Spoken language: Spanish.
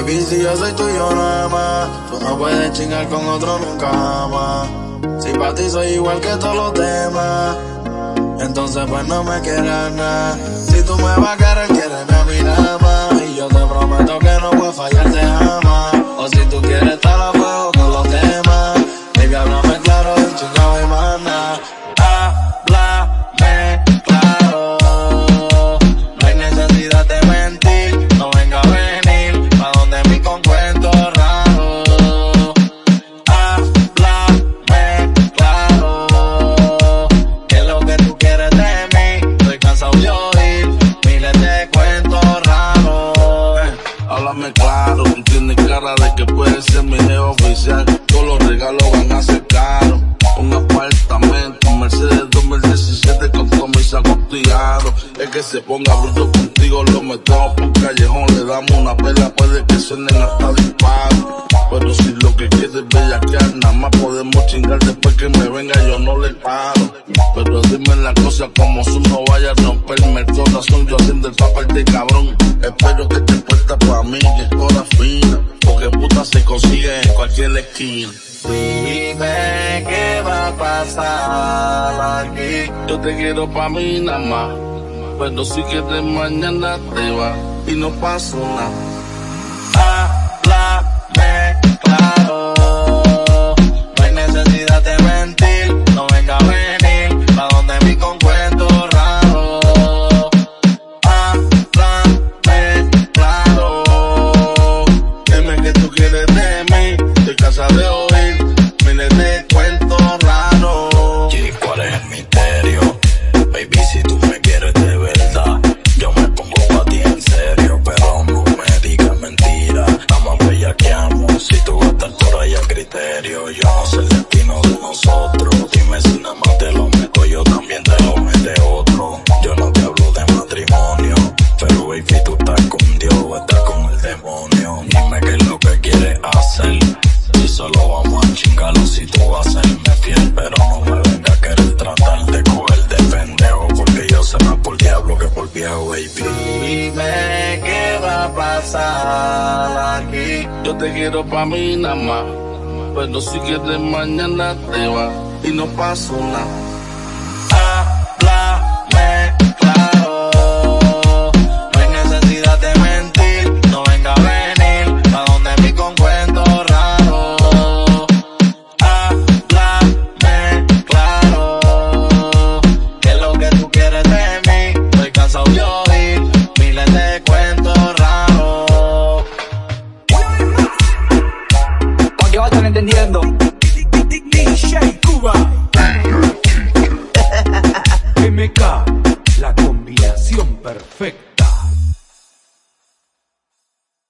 Baby, si yo soy tuyo nada más, tú no puedes chingar con otro nunca más. Si para ti soy igual que todos los demás, entonces pues no me quieras nada. Si tú me vas a querer, quieres a mí más. Y yo te prometo miles de cuentos raros. Háblame claro, tú tienes cara de que puedes ser mi oficial. Todos los regalos van a ser caros. Un apartamento, Mercedes 2017 con todo mis acostillados. Es que se ponga bruto contigo, lo metemos por callejón, le damos una pela, puede que suenen hasta disparos. Pero si lo que quieres es bellaquear, nada más podemos chingar después que me venga, yo no le paro. Pero dime las cosas como son, no vaya a romperme el corazón, yo haciendo el papel de cabrón. Espero que te puesta pa' mí, que es hora fina, porque puta se consigue en cualquier esquina. Dime qué va a pasar aquí. Yo te quiero pa' mí nada más, pero si quieres mañana te va y no pasó nada. Sé el destino de nosotros. Dime si nada más te lo meto, yo también te lo mete otro. Yo no te hablo de matrimonio, pero baby, tú estás con Dios o estás con el demonio. Dime qué es lo que quieres hacer. Si solo vamos a chingarlo si tú vas a serme fiel, pero no me venga a querer tratar de coger de pendejo, porque yo sé más por diablo que por viejo, baby. Dime qué va a pasar aquí. Yo te quiero pa' mí nada más, pero si quieres mañana te va y no pasó nada. Que vayan entendiendo. DJ Cuba. MK, la combinación perfecta.